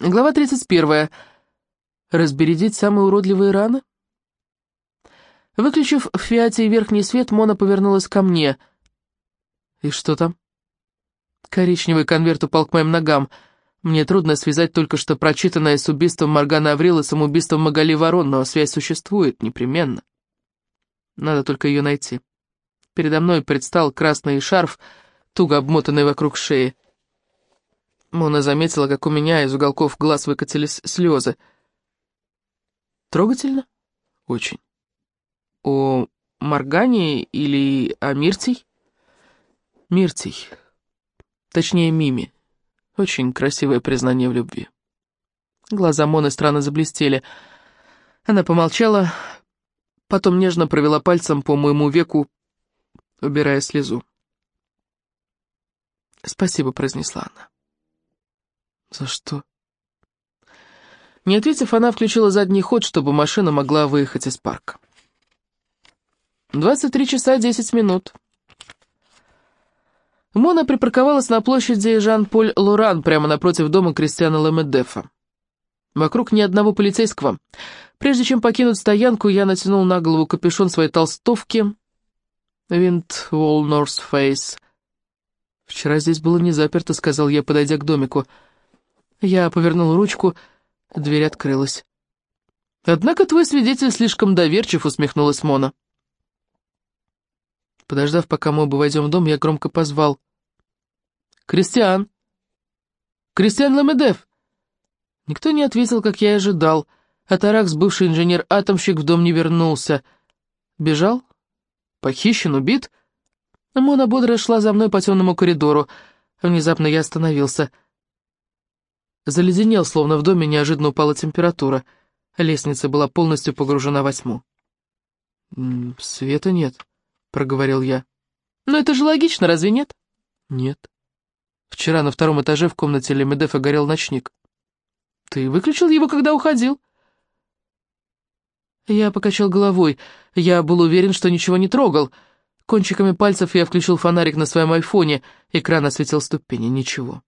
Глава 31. Разбередить самые уродливые раны? Выключив в Фиате верхний свет, Мона повернулась ко мне. «И что там?» Коричневый конверт упал к моим ногам. Мне трудно связать только что прочитанное с убийством Моргана Аврила и самоубийством Магали Ворон, но связь существует, непременно. Надо только ее найти. Передо мной предстал красный шарф, туго обмотанный вокруг шеи. Мона заметила, как у меня из уголков глаз выкатились слезы. Трогательно? Очень. О Моргане или о Миртий? Миртий. Точнее, Мими. Очень красивое признание в любви. Глаза Моны странно заблестели. Она помолчала, потом нежно провела пальцем по моему веку, убирая слезу. «Спасибо», — произнесла она. «За что?» Не ответив, она включила задний ход, чтобы машина могла выехать из парка. 23 часа 10 минут. Мона припарковалась на площади Жан-Поль Лоран прямо напротив дома Кристиана Ламедефа. Вокруг ни одного полицейского. Прежде чем покинуть стоянку, я натянул на голову капюшон своей толстовки. Винт Wall North Face. «Вчера здесь было не заперто», — сказал я, подойдя к домику. Я повернул ручку, дверь открылась. «Однако твой свидетель слишком доверчив», — усмехнулась Мона. Подождав, пока мы оба войдем в дом, я громко позвал. «Кристиан! Кристиан Ламедев!» Никто не ответил, как я и ожидал. А Таракс, бывший инженер-атомщик, в дом не вернулся. Бежал? Похищен, убит? Мона бодро шла за мной по темному коридору. Внезапно я остановился. Заледенел, словно в доме неожиданно упала температура. Лестница была полностью погружена во тьму. «Света нет», — проговорил я. «Но это же логично, разве нет?» «Нет». Вчера на втором этаже в комнате Лемедефа горел ночник. «Ты выключил его, когда уходил?» Я покачал головой. Я был уверен, что ничего не трогал. Кончиками пальцев я включил фонарик на своем айфоне. Экран осветил ступени. Ничего.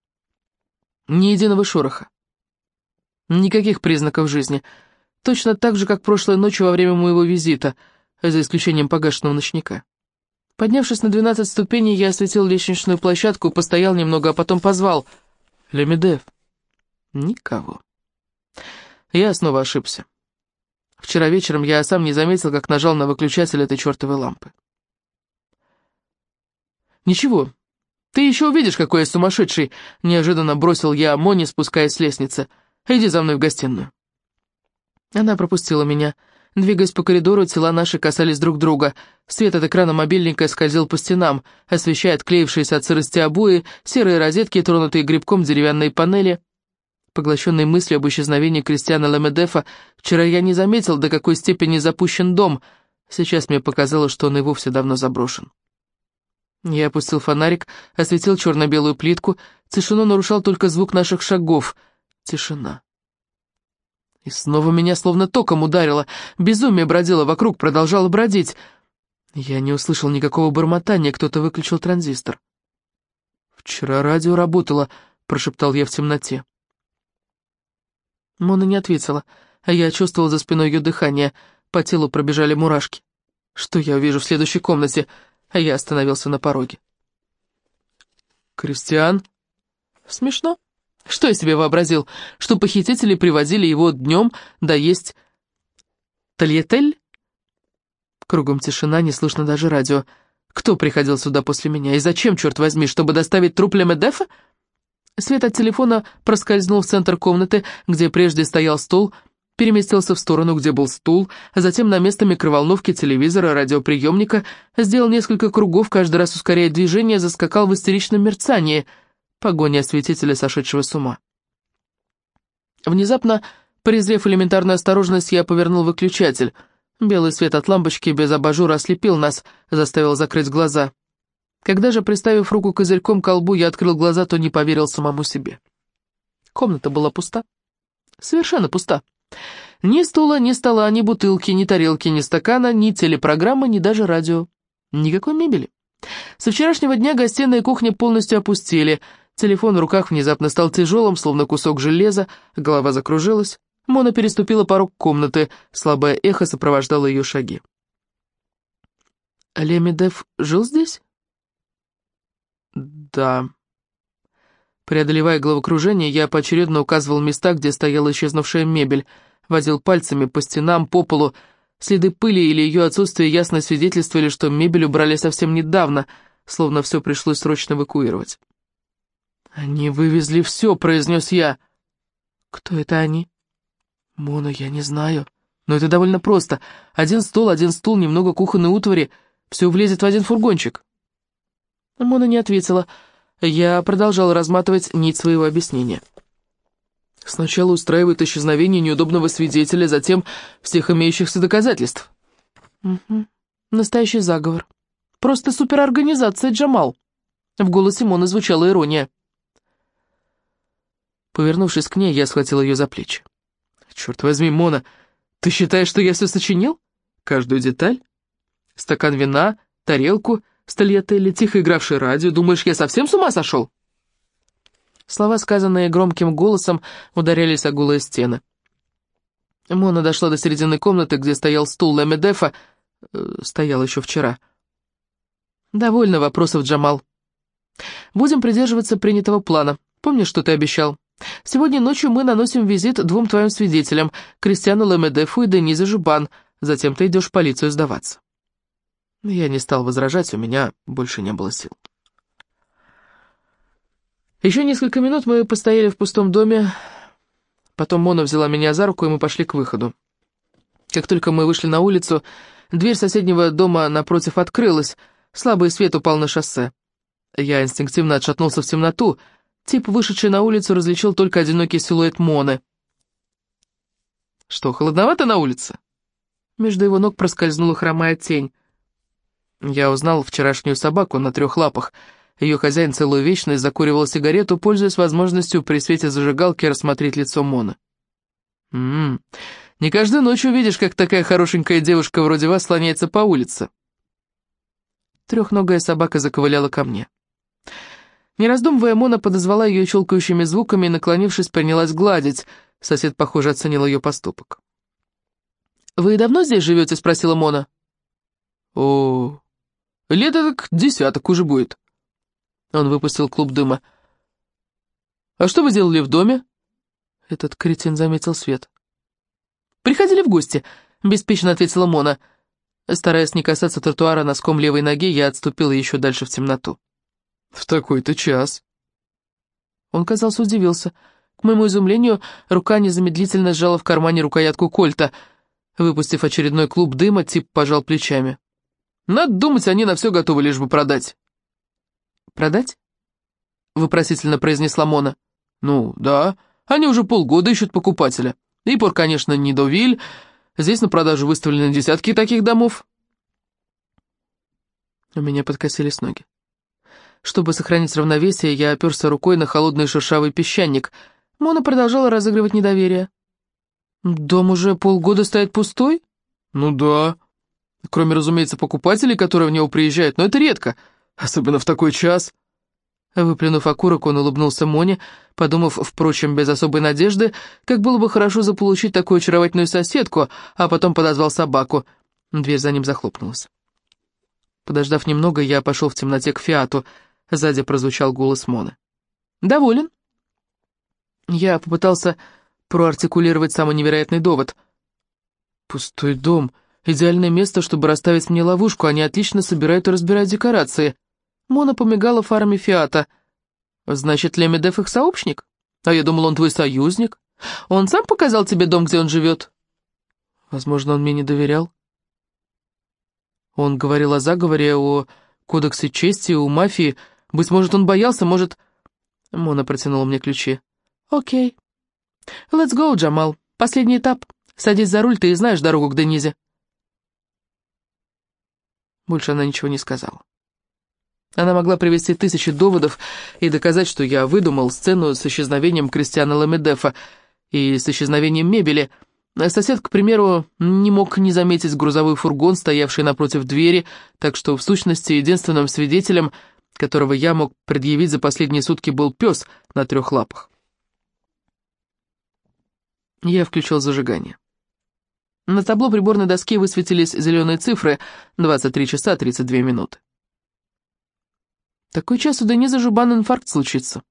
Ни единого шороха. Никаких признаков жизни. Точно так же, как прошлой ночью во время моего визита, за исключением погашенного ночника. Поднявшись на двенадцать ступеней, я осветил лестничную площадку, постоял немного, а потом позвал. «Лемедев». Никого. Я снова ошибся. Вчера вечером я сам не заметил, как нажал на выключатель этой чертовой лампы. «Ничего, ты еще увидишь, какой я сумасшедший!» Неожиданно бросил я Моне, спускаясь с лестницы. «Иди за мной в гостиную». Она пропустила меня. Двигаясь по коридору, тела наши касались друг друга. Свет от экрана мобильника скользил по стенам, освещая отклеившиеся от сырости обои, серые розетки, тронутые грибком деревянные панели. Поглощенной мыслью об исчезновении Кристиана Ламедефа, вчера я не заметил, до какой степени запущен дом. Сейчас мне показалось, что он и вовсе давно заброшен. Я опустил фонарик, осветил черно-белую плитку. Тишину нарушал только звук наших шагов. Тишина. И снова меня словно током ударило. Безумие бродило вокруг, продолжало бродить. Я не услышал никакого бормотания, кто-то выключил транзистор. «Вчера радио работало», — прошептал я в темноте. Мона не ответила, а я чувствовал за спиной ее дыхание. По телу пробежали мурашки. Что я увижу в следующей комнате? А я остановился на пороге. «Кристиан?» «Смешно?» Что я себе вообразил? Что похитители приводили его днем доесть тольетель? Кругом тишина, не слышно даже радио. Кто приходил сюда после меня? И зачем, черт возьми, чтобы доставить труп Лемедефа? Свет от телефона проскользнул в центр комнаты, где прежде стоял стол, переместился в сторону, где был стул, а затем на место микроволновки, телевизора, радиоприемника, сделал несколько кругов, каждый раз ускоряя движение, заскакал в истеричном мерцании — Погоня осветителя, сошедшего с ума. Внезапно, презрев элементарную осторожность, я повернул выключатель. Белый свет от лампочки без абажура ослепил нас, заставил закрыть глаза. Когда же, приставив руку козырьком к колбу, я открыл глаза, то не поверил самому себе. Комната была пуста. Совершенно пуста. Ни стула, ни стола, ни бутылки, ни тарелки, ни стакана, ни телепрограммы, ни даже радио. Никакой мебели. Со вчерашнего дня гостиная и кухня полностью опустели — Телефон в руках внезапно стал тяжелым, словно кусок железа, голова закружилась. Мона переступила порог комнаты, слабое эхо сопровождало ее шаги. «Лемидев жил здесь?» «Да». Преодолевая головокружение, я поочередно указывал места, где стояла исчезнувшая мебель, водил пальцами по стенам, по полу. Следы пыли или ее отсутствие ясно свидетельствовали, что мебель убрали совсем недавно, словно все пришлось срочно эвакуировать. «Они вывезли все», — произнес я. «Кто это они?» «Мона, я не знаю. Но это довольно просто. Один стол, один стул, немного кухонной утвари. Все влезет в один фургончик». Мона не ответила. Я продолжал разматывать нить своего объяснения. Сначала устраивает исчезновение неудобного свидетеля, затем всех имеющихся доказательств. Угу. Настоящий заговор. Просто суперорганизация, Джамал. В голосе Моны звучала ирония. Повернувшись к ней, я схватил ее за плечи. «Черт возьми, Мона, ты считаешь, что я все сочинил? Каждую деталь? Стакан вина, тарелку, стольятелли, тихо игравший радио. Думаешь, я совсем с ума сошел?» Слова, сказанные громким голосом, ударялись о голые стены. Мона дошла до середины комнаты, где стоял стул Лемедефа, э, стоял еще вчера. «Довольно вопросов, Джамал. Будем придерживаться принятого плана. Помнишь, что ты обещал?» Сегодня ночью мы наносим визит двум твоим свидетелям, Кристиану Лемедефу и Денизе Жубан. Затем ты идешь в полицию сдаваться». Я не стал возражать, у меня больше не было сил. Еще несколько минут мы постояли в пустом доме, потом Мона взяла меня за руку, и мы пошли к выходу. Как только мы вышли на улицу, дверь соседнего дома напротив открылась, слабый свет упал на шоссе. Я инстинктивно отшатнулся в темноту, Тип, вышедший на улицу, различил только одинокий силуэт Моны. «Что, холодновато на улице?» Между его ног проскользнула хромая тень. Я узнал вчерашнюю собаку на трех лапах. Ее хозяин целую вечность закуривал сигарету, пользуясь возможностью при свете зажигалки рассмотреть лицо Моны. «М-м, не каждую ночь увидишь, как такая хорошенькая девушка вроде вас слоняется по улице». Трехногая собака заковыляла ко мне. Не раздумывая, Мона подозвала ее щелкающими звуками и, наклонившись, принялась гладить. Сосед, похоже, оценил ее поступок. «Вы давно здесь живете?» — спросила Мона. «О, лет так десяток уже будет». Он выпустил клуб дыма. «А что вы делали в доме?» Этот кретин заметил свет. «Приходили в гости», — беспечно ответила Мона. Стараясь не касаться тротуара носком левой ноги, я отступила еще дальше в темноту. «В такой-то час». Он, казался, удивился. К моему изумлению, рука незамедлительно сжала в кармане рукоятку кольта. Выпустив очередной клуб дыма, тип пожал плечами. «Надо думать, они на все готовы, лишь бы продать». «Продать?» — вопросительно произнесла Мона. «Ну, да. Они уже полгода ищут покупателя. Ипор, конечно, не Довиль. Здесь на продажу выставлены десятки таких домов». У меня подкосились ноги. Чтобы сохранить равновесие, я оперся рукой на холодный шершавый песчаник. Мона продолжала разыгрывать недоверие. «Дом уже полгода стоит пустой?» «Ну да. Кроме, разумеется, покупателей, которые в него приезжают, но это редко, особенно в такой час». Выплюнув окурок, он улыбнулся Моне, подумав, впрочем, без особой надежды, как было бы хорошо заполучить такую очаровательную соседку, а потом подозвал собаку. Дверь за ним захлопнулась. Подождав немного, я пошел в темноте к Фиату — Сзади прозвучал голос Моны. «Доволен?» Я попытался проартикулировать самый невероятный довод. «Пустой дом. Идеальное место, чтобы расставить мне ловушку. Они отлично собирают и разбирают декорации». Мона помигала фарами Фиата. «Значит, Лемедев их сообщник? А я думал, он твой союзник. Он сам показал тебе дом, где он живет?» «Возможно, он мне не доверял». Он говорил о заговоре, о кодексе чести, о мафии, быть может, он боялся, может...» Мона протянула мне ключи. «Окей. Let's go, Джамал. Последний этап. Садись за руль, ты и знаешь дорогу к Денизе». Больше она ничего не сказала. Она могла привести тысячи доводов и доказать, что я выдумал сцену с исчезновением Кристиана Ламедефа и с исчезновением мебели. Сосед, к примеру, не мог не заметить грузовой фургон, стоявший напротив двери, так что, в сущности, единственным свидетелем которого я мог предъявить за последние сутки, был пес на трех лапах. Я включил зажигание. На табло приборной доски высветились зеленые цифры 23 часа 32 минуты. Такой час у Дениза Жубан инфаркт случится.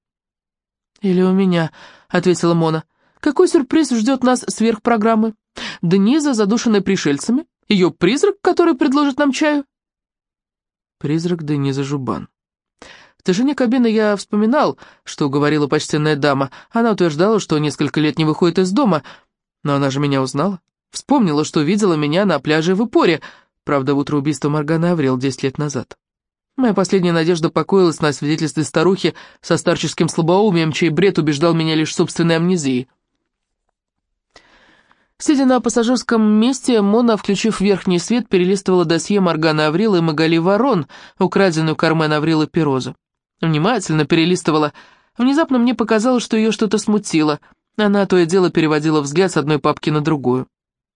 «Или у меня», — ответила Мона. «Какой сюрприз ждет нас сверх программы? Дениза, задушенная пришельцами? Ее призрак, который предложит нам чаю?» Призрак Дениза Жубан. В тишине кабины я вспоминал, что говорила почтенная дама. Она утверждала, что несколько лет не выходит из дома, но она же меня узнала. Вспомнила, что видела меня на пляже в Ипоре, правда, в утро убийства Моргана Аврил 10 лет назад. Моя последняя надежда покоилась на свидетельстве старухи со старческим слабоумием, чей бред убеждал меня лишь собственной амнезией. Сидя на пассажирском месте, Мона, включив верхний свет, перелистывала досье Моргана Аврила и Магали Ворон, украденную Кармен Аврила Пирозу. Внимательно перелистывала. Внезапно мне показалось, что ее что-то смутило. Она то и дело переводила взгляд с одной папки на другую.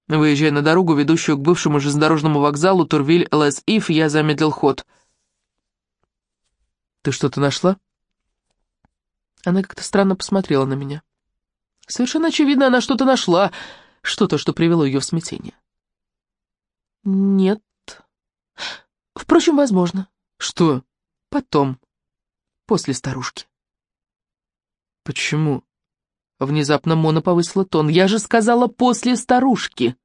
Выезжая на дорогу, ведущую к бывшему железнодорожному вокзалу Турвиль-Лес-Ив, я замедлил ход. «Ты что-то нашла?» Она как-то странно посмотрела на меня. Совершенно очевидно, она что-то нашла, что-то, что привело ее в смятение. «Нет. Впрочем, возможно». «Что?» «Потом. После старушки». «Почему?» Внезапно Мона повысила тон. «Я же сказала, после старушки!»